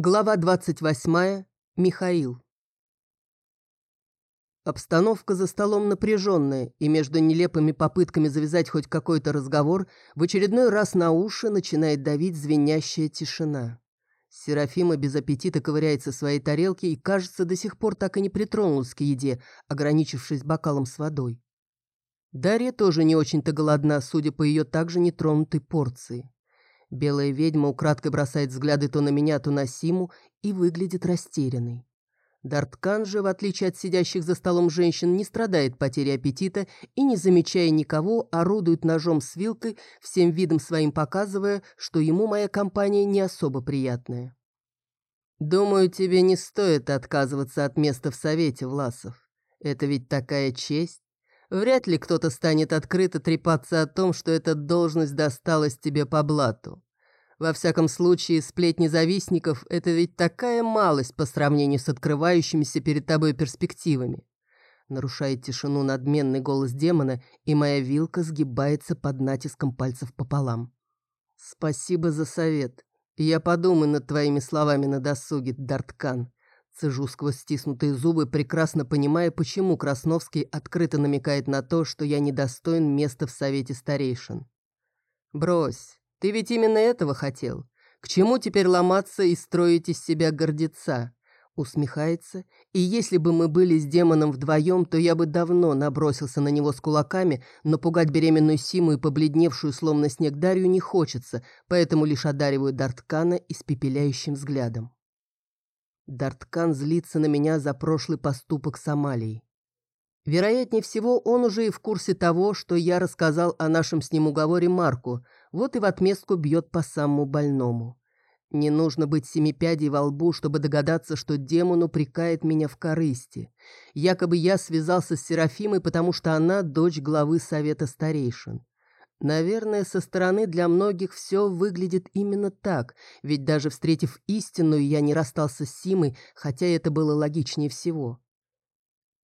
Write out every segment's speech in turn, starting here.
Глава 28. Михаил. Обстановка за столом напряженная, и между нелепыми попытками завязать хоть какой-то разговор в очередной раз на уши начинает давить звенящая тишина. Серафима без аппетита ковыряется в своей тарелке и, кажется, до сих пор так и не притронулась к еде, ограничившись бокалом с водой. Дарья тоже не очень-то голодна, судя по ее также нетронутой порции. Белая ведьма украдкой бросает взгляды то на меня, то на Симу и выглядит растерянной. Дарткан же, в отличие от сидящих за столом женщин, не страдает потерей аппетита и, не замечая никого, орудует ножом с вилкой, всем видом своим показывая, что ему моя компания не особо приятная. «Думаю, тебе не стоит отказываться от места в Совете, Власов. Это ведь такая честь. Вряд ли кто-то станет открыто трепаться о том, что эта должность досталась тебе по блату. Во всяком случае, сплетни завистников – это ведь такая малость по сравнению с открывающимися перед тобой перспективами. Нарушает тишину надменный голос демона, и моя вилка сгибается под натиском пальцев пополам. «Спасибо за совет. Я подумаю над твоими словами на досуге, Дарткан. Цежу сквозь стиснутые зубы, прекрасно понимая, почему Красновский открыто намекает на то, что я недостоин места в Совете Старейшин. «Брось, ты ведь именно этого хотел. К чему теперь ломаться и строить из себя гордеца?» Усмехается, и если бы мы были с демоном вдвоем, то я бы давно набросился на него с кулаками, но пугать беременную Симу и побледневшую, словно снег Дарью, не хочется, поэтому лишь одариваю Дарткана испепеляющим взглядом. Дарткан злится на меня за прошлый поступок с Амалией. Вероятнее всего, он уже и в курсе того, что я рассказал о нашем с ним уговоре Марку, вот и в отместку бьет по самому больному. Не нужно быть семипядей во лбу, чтобы догадаться, что демон упрекает меня в корысти. Якобы я связался с Серафимой, потому что она дочь главы Совета Старейшин. Наверное, со стороны для многих все выглядит именно так, ведь даже встретив истинную, я не расстался с Симой, хотя это было логичнее всего.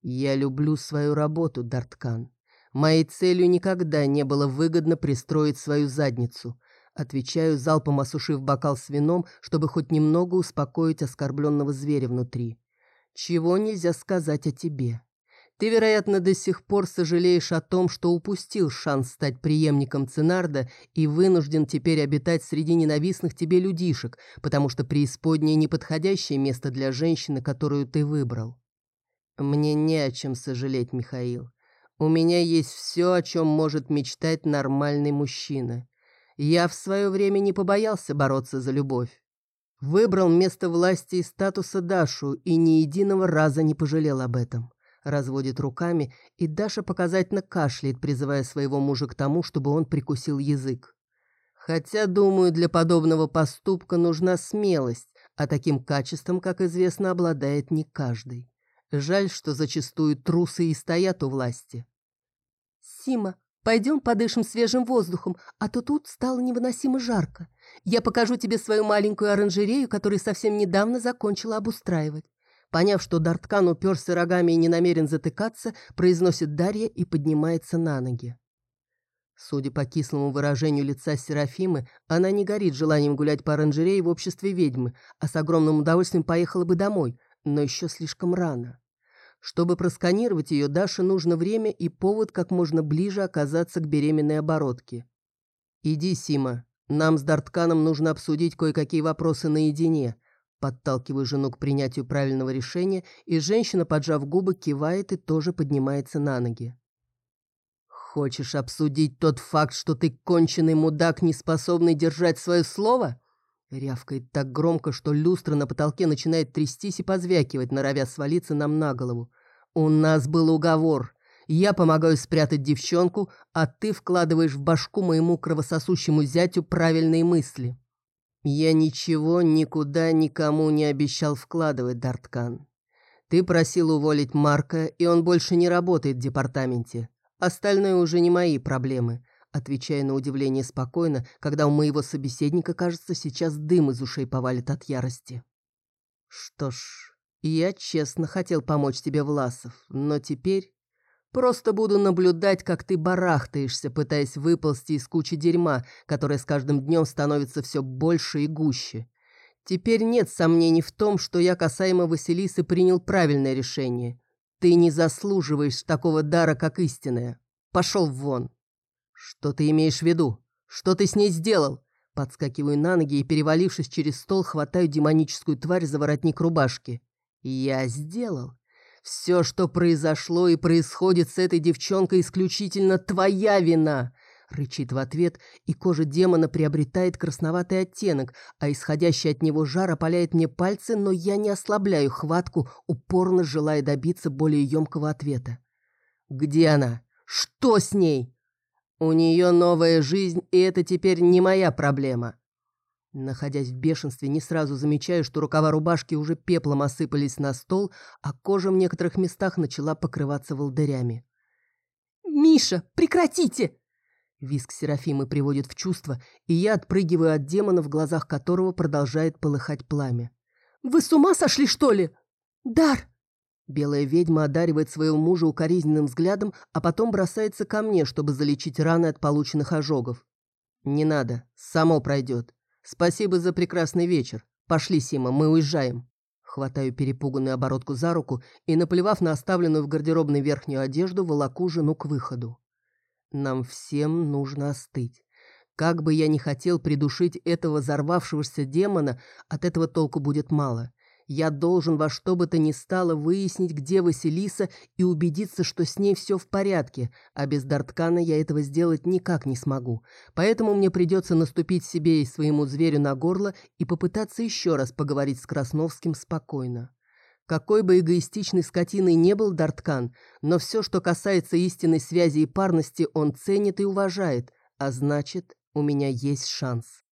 Я люблю свою работу, Дарткан. Моей целью никогда не было выгодно пристроить свою задницу. Отвечаю, залпом осушив бокал с вином, чтобы хоть немного успокоить оскорбленного зверя внутри. Чего нельзя сказать о тебе. Ты, вероятно, до сих пор сожалеешь о том, что упустил шанс стать преемником Ценарда и вынужден теперь обитать среди ненавистных тебе людишек, потому что преисподнее неподходящее место для женщины, которую ты выбрал. Мне не о чем сожалеть, Михаил. У меня есть все, о чем может мечтать нормальный мужчина. Я в свое время не побоялся бороться за любовь. Выбрал место власти и статуса Дашу и ни единого раза не пожалел об этом разводит руками, и Даша показательно кашляет, призывая своего мужа к тому, чтобы он прикусил язык. Хотя, думаю, для подобного поступка нужна смелость, а таким качеством, как известно, обладает не каждый. Жаль, что зачастую трусы и стоят у власти. «Сима, пойдем подышим свежим воздухом, а то тут стало невыносимо жарко. Я покажу тебе свою маленькую оранжерею, которую совсем недавно закончила обустраивать. Поняв, что Дарткан уперся рогами и не намерен затыкаться, произносит Дарья и поднимается на ноги. Судя по кислому выражению лица Серафимы, она не горит желанием гулять по оранжерее в обществе ведьмы, а с огромным удовольствием поехала бы домой, но еще слишком рано. Чтобы просканировать ее, Даше нужно время и повод как можно ближе оказаться к беременной оборотке. «Иди, Сима, нам с Дартканом нужно обсудить кое-какие вопросы наедине», Подталкиваю жену к принятию правильного решения, и женщина, поджав губы, кивает и тоже поднимается на ноги. «Хочешь обсудить тот факт, что ты конченый мудак, не способный держать свое слово?» Рявкает так громко, что люстра на потолке начинает трястись и позвякивать, норовя свалиться нам на голову. «У нас был уговор. Я помогаю спрятать девчонку, а ты вкладываешь в башку моему кровососущему зятю правильные мысли». «Я ничего никуда никому не обещал вкладывать, Дарткан. Ты просил уволить Марка, и он больше не работает в департаменте. Остальное уже не мои проблемы», отвечая на удивление спокойно, когда у моего собеседника, кажется, сейчас дым из ушей повалит от ярости. «Что ж, я честно хотел помочь тебе, Власов, но теперь Просто буду наблюдать, как ты барахтаешься, пытаясь выползти из кучи дерьма, которая с каждым днем становится все больше и гуще. Теперь нет сомнений в том, что я касаемо Василисы принял правильное решение. Ты не заслуживаешь такого дара, как истинная. Пошел вон. Что ты имеешь в виду? Что ты с ней сделал? Подскакиваю на ноги и, перевалившись через стол, хватаю демоническую тварь за воротник рубашки. Я сделал. Все, что произошло и происходит с этой девчонкой, исключительно твоя вина. Рычит в ответ, и кожа демона приобретает красноватый оттенок, а исходящий от него жар опаляет мне пальцы, но я не ослабляю хватку, упорно желая добиться более емкого ответа. «Где она? Что с ней?» «У нее новая жизнь, и это теперь не моя проблема». Находясь в бешенстве, не сразу замечаю, что рукава рубашки уже пеплом осыпались на стол, а кожа в некоторых местах начала покрываться волдырями. «Миша, прекратите!» Виск Серафимы приводит в чувство, и я отпрыгиваю от демона, в глазах которого продолжает полыхать пламя. «Вы с ума сошли, что ли? Дар!» Белая ведьма одаривает своего мужа укоризненным взглядом, а потом бросается ко мне, чтобы залечить раны от полученных ожогов. «Не надо, само пройдет. Спасибо за прекрасный вечер. Пошли, Сима, мы уезжаем». Хватаю перепуганную оборотку за руку и, наплевав на оставленную в гардеробной верхнюю одежду, волоку жену к выходу. Нам всем нужно остыть. Как бы я ни хотел придушить этого взорвавшегося демона, от этого толку будет мало. Я должен во что бы то ни стало выяснить, где Василиса, и убедиться, что с ней все в порядке, а без Дарткана я этого сделать никак не смогу. Поэтому мне придется наступить себе и своему зверю на горло и попытаться еще раз поговорить с Красновским спокойно. Какой бы эгоистичной скотиной не был Дарткан, но все, что касается истинной связи и парности, он ценит и уважает, а значит, у меня есть шанс.